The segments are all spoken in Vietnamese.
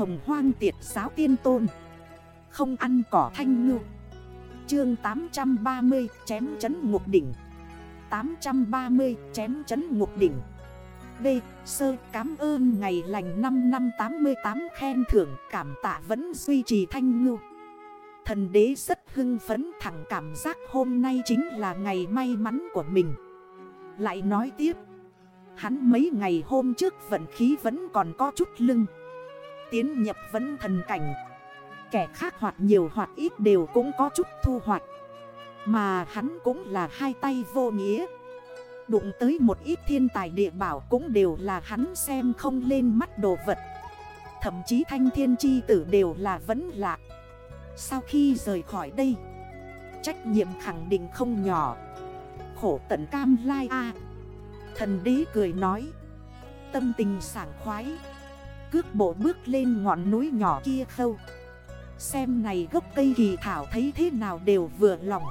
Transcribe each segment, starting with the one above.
hồng hoang tiệt giáo tiên tôn. Không ăn cỏ thanh ngư. Chương 830 chém chấn ngục đỉnh. 830 chém chấn ngục đỉnh. B. Sơ, cảm ơn ngày lành 5 năm 88 khen thưởng, cảm tạ vẫn duy trì thanh ngư. Thần đế rất hưng phấn, thẳng cảm giác hôm nay chính là ngày may mắn của mình. Lại nói tiếp, Hắn mấy ngày hôm trước vận khí vẫn còn có chút lưng. Tiến nhập vẫn thần cảnh. Kẻ khác hoặc nhiều hoặc ít đều cũng có chút thu hoạch. Mà hắn cũng là hai tay vô nghĩa. Đụng tới một ít thiên tài địa bảo cũng đều là hắn xem không lên mắt đồ vật. Thậm chí thanh thiên chi tử đều là vẫn lạ. Sau khi rời khỏi đây, Trách nhiệm khẳng định không nhỏ. Khổ tận cam lai a. Thần đế cười nói, Tâm tình sảng khoái. Cước bộ bước lên ngọn núi nhỏ kia khâu. Xem này gốc cây kỳ thảo thấy thế nào đều vừa lòng.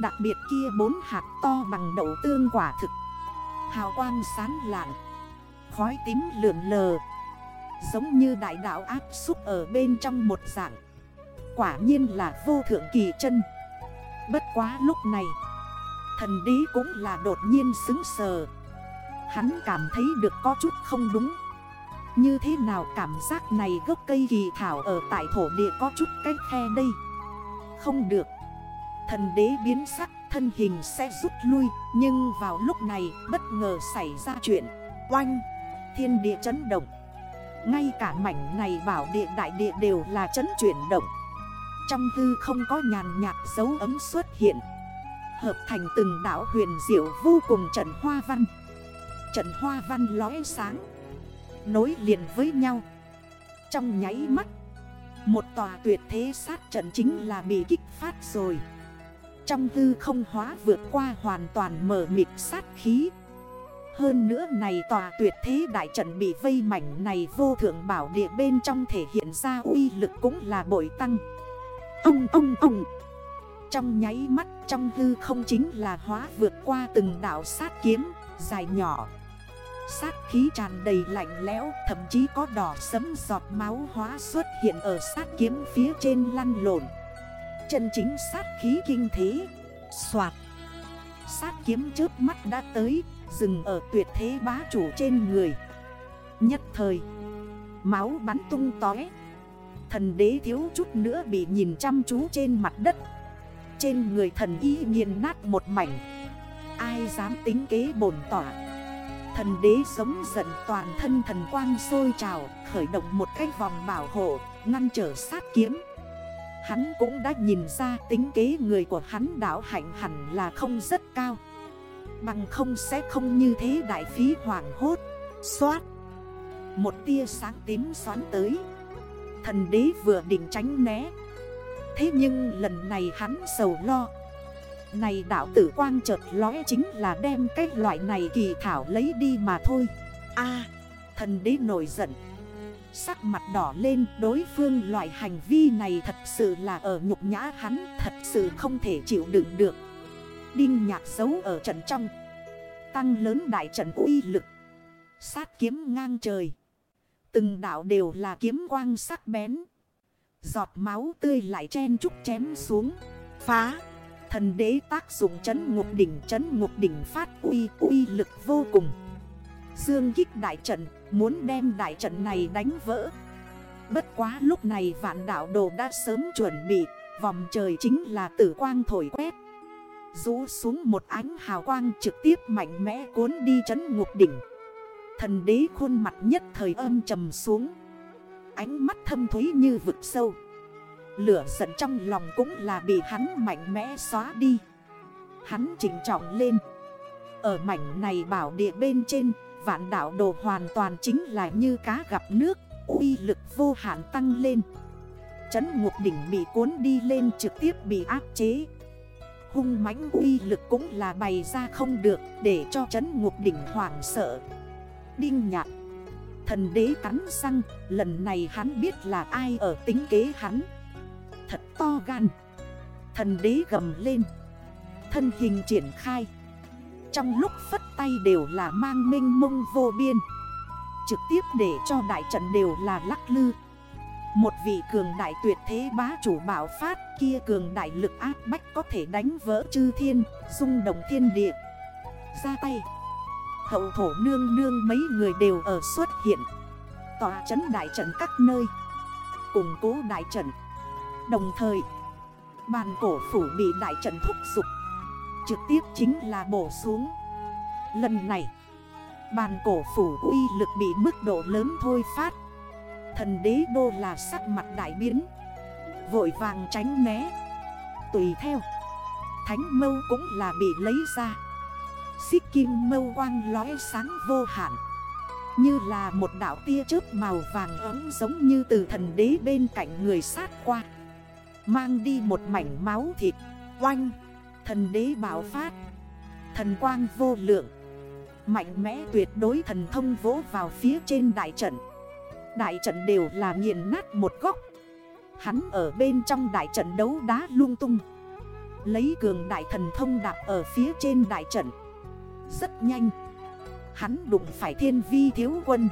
Đặc biệt kia bốn hạt to bằng đậu tương quả thực. Hào quang sán lạn. Khói tím lượn lờ. Giống như đại đạo áp xúc ở bên trong một dạng. Quả nhiên là vô thượng kỳ chân. Bất quá lúc này, Thần đế cũng là đột nhiên xứng sờ. Hắn cảm thấy được có chút không đúng. Như thế nào cảm giác này gốc cây kỳ thảo ở tại thổ địa có chút cách khe đây? Không được. Thần đế biến sắc, thân hình sẽ rút lui, Nhưng vào lúc này bất ngờ xảy ra chuyện. Oanh! Thiên địa chấn động. Ngay cả mảnh này bảo địa đại địa đều là chấn chuyển động. Trong hư không có nhàn nhạt dấu ấm xuất hiện. Hợp thành từng đảo huyền diệu vô cùng trận hoa văn. Trận hoa văn lóe sáng. Nối liền với nhau. Trong nháy mắt, Một tòa tuyệt thế sát trận chính là bị kích phát rồi. Trong tư không hóa vượt qua hoàn toàn mở mịt sát khí. Hơn nữa này tòa tuyệt thế đại trận bị vây mảnh này vô thượng bảo địa bên trong thể hiện ra uy lực cũng là bội tăng. Ông ông ông. Trong nháy mắt, trong hư không chính là hóa vượt qua từng đảo sát kiếm, dài nhỏ. Sát khí tràn đầy lạnh lẽo, Thậm chí có đỏ sấm giọt máu hóa xuất hiện ở sát kiếm phía trên lăn lộn. Chân chính sát khí kinh thế. Xoạt Sát kiếm trước mắt đã tới, Dừng ở tuyệt thế bá chủ trên người. Nhất thời, Máu bắn tung tói Thần đế thiếu chút nữa bị nhìn chăm chú trên mặt đất. Trên người thần y nghiền nát một mảnh. Ai dám tính kế bổn tỏa Thần đế sống giận toàn thân thần quang sôi trào, Khởi động một cái vòng bảo hộ, Ngăn trở sát kiếm. Hắn cũng đã nhìn ra tính kế người của hắn đảo hạnh hẳn là không rất cao. Bằng không sẽ không như thế đại phí hoảng hốt. Xoát! Một tia sáng tím xoắn tới. Thần đế vừa định tránh né. Thế nhưng lần này hắn sầu lo này đạo tử quang chợt lóe chính là đem cái loại này kỳ thảo lấy đi mà thôi. A, thần đế nổi giận. Sắc mặt đỏ lên, đối phương loại hành vi này thật sự là ở nhục nhã hắn, Thật sự không thể chịu đựng được. Đinh nhạc giấu ở trận trong. Tăng lớn đại trận uy lực. Sát kiếm ngang trời. Từng đảo đều là kiếm quang sắc bén. Giọt máu tươi lại chen trúc chém xuống. Phá. Thần đế tác dụng chấn ngục đỉnh, Chấn ngục đỉnh phát uy uy lực vô cùng. Dương kích đại trận, Muốn đem đại trận này đánh vỡ. Bất quá lúc này vạn đảo đồ đã sớm chuẩn bị, Vòng trời chính là tử quang thổi quét. Rú xuống một ánh hào quang trực tiếp mạnh mẽ cuốn đi chấn ngục đỉnh. Thần đế khuôn mặt nhất thời âm trầm xuống. Ánh mắt thâm thúy như vực sâu. Lửa giận trong lòng cũng là bị hắn mạnh mẽ xóa đi. Hắn chỉnh trọng lên. Ở mảnh này bảo địa bên trên, Vạn đảo đồ hoàn toàn chính là như cá gặp nước, uy lực vô hạn tăng lên. Chấn ngục đỉnh bị cuốn đi lên trực tiếp bị áp chế. Hung mãnh uy lực cũng là bày ra không được Để cho chấn ngục đỉnh hoảng sợ. Đinh nhạc. Thần đế cắn răng, Lần này hắn biết là ai ở tính kế hắn to gan Thần đế gầm lên Thân hình triển khai trong lúc phất tay đều là mang minh mông vô biên Trực tiếp để cho đại trận đều là lắc lư Một vị cường đại tuyệt thế bá chủ bảo phát kia cường đại lực áp bách có thể đánh vỡ chư thiên, Dung động thiên địa. Ra tay. Hậu thổ nương nương mấy người đều ở xuất hiện. Tòa chấn đại trận các nơi. Củng cố đại trận. Đồng thời, bàn cổ phủ bị đại trận thúc dục Trực tiếp chính là bổ xuống. Lần này, bàn cổ phủ uy lực bị mức độ lớn thôi phát. Thần đế đô là sắc mặt đại biến. Vội vàng tránh né. Tùy theo Thánh mâu cũng là bị lấy ra. Xích kim mâu quang lóe sáng vô hạn. Như là một đảo tia chớp màu vàng ấm giống như từ thần đế bên cạnh người sát qua. Mang đi một mảnh máu thịt. Oanh. Thần đế bảo phát. Thần quang vô lượng. Mạnh mẽ tuyệt đối thần thông vỗ vào phía trên đại trận. Đại trận đều là nghiền nát một góc. Hắn ở bên trong đại trận đấu đá lung tung. Lấy cường đại thần thông đạp ở phía trên đại trận. Rất nhanh. Hắn đụng phải thiên vi thiếu quân.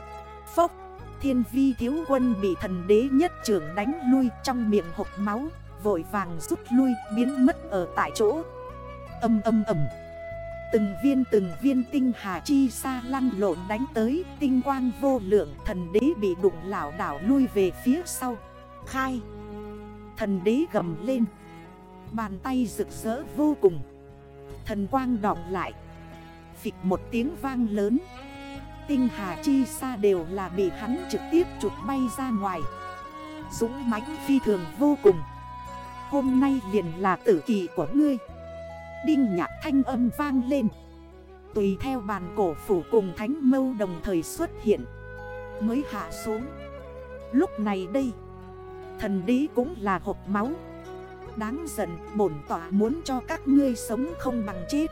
Phốc. Thiên vi thiếu quân bị thần đế nhất trưởng đánh lui trong miệng hộp máu. Vội vàng rút lui, biến mất ở tại chỗ. Âm âm ầm Từng viên từng viên tinh hà chi xa lăn lộn đánh tới, Tinh quang vô lượng, thần đế bị đụng lảo đảo lui về phía sau. Khai. Thần đế gầm lên. Bàn tay rực rỡ vô cùng. Thần quang đọng lại. Phịch một tiếng vang lớn. Tinh hà chi xa đều là bị hắn trực tiếp trục bay ra ngoài. Dũng mãnh phi thường vô cùng. Hôm nay liền là tử kỳ của ngươi. Đinh nhạc thanh âm vang lên. Tùy theo bàn cổ phủ cùng thánh mâu đồng thời xuất hiện. Mới hạ xuống. Lúc này đây, Thần đế cũng là hộp máu. Đáng giận, bổn tỏa muốn cho các ngươi sống không bằng chết.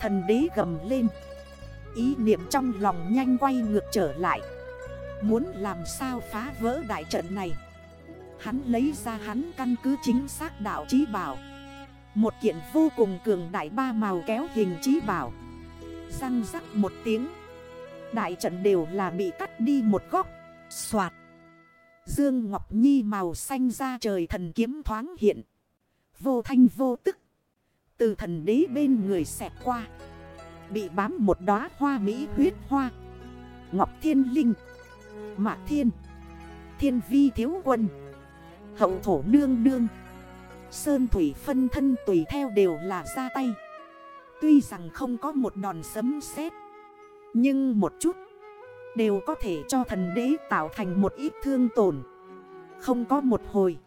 Thần đế gầm lên. Ý niệm trong lòng nhanh quay ngược trở lại. Muốn làm sao phá vỡ đại trận này? Hắn lấy ra hắn căn cứ chính xác đạo trí bảo. Một kiện vô cùng cường đại ba màu kéo hình trí bảo. Răng rắc một tiếng. Đại trận đều là bị cắt đi một góc. Xoạt. Dương Ngọc Nhi màu xanh ra trời thần kiếm thoáng hiện. Vô thanh vô tức. Từ thần đế bên người xẹt qua. Bị bám một đóa hoa mỹ huyết hoa. Ngọc Thiên Linh. Mạc Thiên. Thiên Vi Thiếu Quân. Hậu Thổ Nương Nương. Sơn Thủy phân thân tùy theo đều là ra tay. Tuy rằng không có một đòn sấm sét, Nhưng một chút Đều có thể cho thần đế tạo thành một ít thương tổn. Không có một hồi,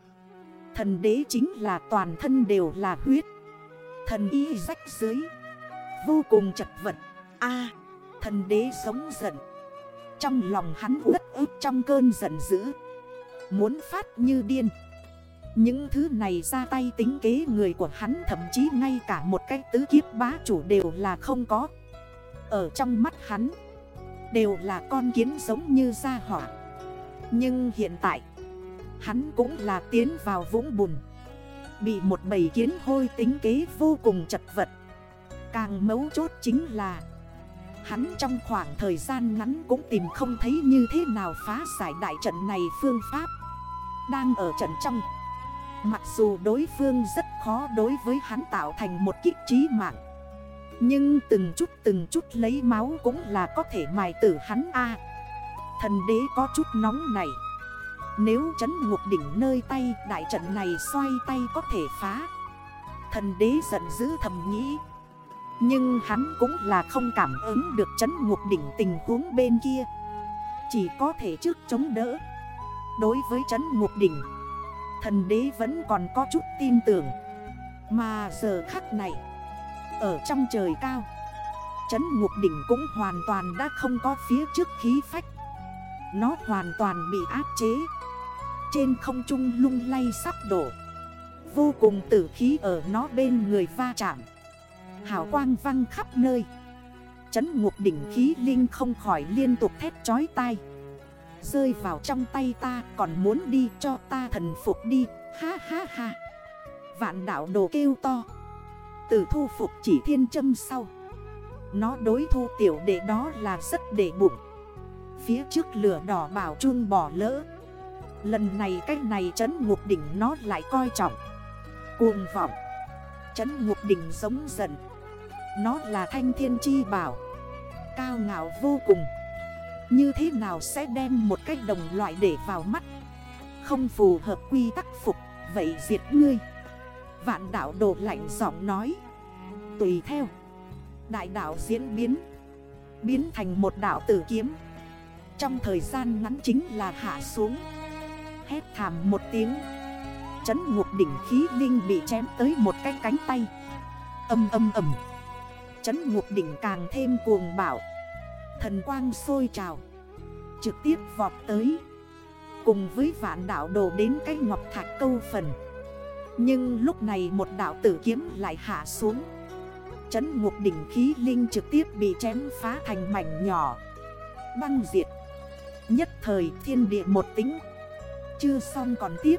Thần đế chính là toàn thân đều là huyết. Thần y rách dưới, Vô cùng chật vật. A, thần đế sống giận. Trong lòng hắn uất ướt trong cơn giận dữ. Muốn phát như điên. Những thứ này ra tay tính kế người của hắn, thậm chí ngay cả một cái tứ kiếp bá chủ đều là không có. Ở trong mắt hắn, đều là con kiến giống như gia hỏa. Nhưng hiện tại, hắn cũng là tiến vào vũng bùn, Bị một bầy kiến hôi tính kế vô cùng chật vật. Càng mấu chốt chính là, Hắn trong khoảng thời gian ngắn cũng tìm không thấy như thế nào phá giải đại trận này phương pháp. Đang ở trận trong. Mặc dù đối phương rất khó đối với hắn tạo thành một kích trí mạng, Nhưng từng chút từng chút lấy máu cũng là có thể mài tử hắn a. Thần đế có chút nóng này. Nếu chấn ngục đỉnh nơi tay, đại trận này xoay tay có thể phá. Thần đế giận dữ thầm nghĩ. Nhưng hắn cũng là không cảm ứng được chấn ngục đỉnh tình huống bên kia. Chỉ có thể trước chống đỡ. Đối với chấn ngục đỉnh, Thần đế vẫn còn có chút tin tưởng. Mà giờ khắc này, Ở trong trời cao Chấn ngục đỉnh cũng hoàn toàn đã không có phía trước khí phách. Nó hoàn toàn bị áp chế. Trên không trung lung lay sắp đổ. Vô cùng tử khí ở nó bên người va chạm. Hảo quang văng khắp nơi. Chấn ngục đỉnh khí linh không khỏi liên tục thét chói tai. Rơi vào trong tay ta, còn muốn đi cho ta thần phục đi. Ha ha ha. Vạn đảo đồ kêu to. Từ thu phục chỉ thiên châm sau. Nó đối thu tiểu đệ đó là rất để bụng. Phía trước lửa đỏ bảo chun bỏ lỡ. Lần này cái này chấn ngục đỉnh nó lại coi trọng. Cuồng vọng. Chấn ngục đỉnh giống dần Nó là thanh thiên chi bảo. Cao ngạo vô cùng. Như thế nào sẽ đem một cái đồng loại để vào mắt? Không phù hợp quy tắc phục, Vậy diệt ngươi. Vạn đảo đồ lạnh giọng nói. Tùy theo. Đại đảo diễn biến. Biến thành một đảo tử kiếm. Trong thời gian ngắn chính là hạ xuống. Hét thảm một tiếng. Chấn ngục đỉnh khí linh bị chém tới một cái cánh tay. Âm âm âm Chấn ngục đỉnh càng thêm cuồng bạo. Thần quang sôi trào, Trực tiếp vọt tới, Cùng với vạn đảo đổ đến cái ngọc thạch câu phần. Nhưng lúc này một đảo tử kiếm lại hạ xuống, Chấn ngục đỉnh khí linh trực tiếp bị chém phá thành mảnh nhỏ. Băng diệt, Nhất thời thiên địa một tính, Chưa xong còn tiếp.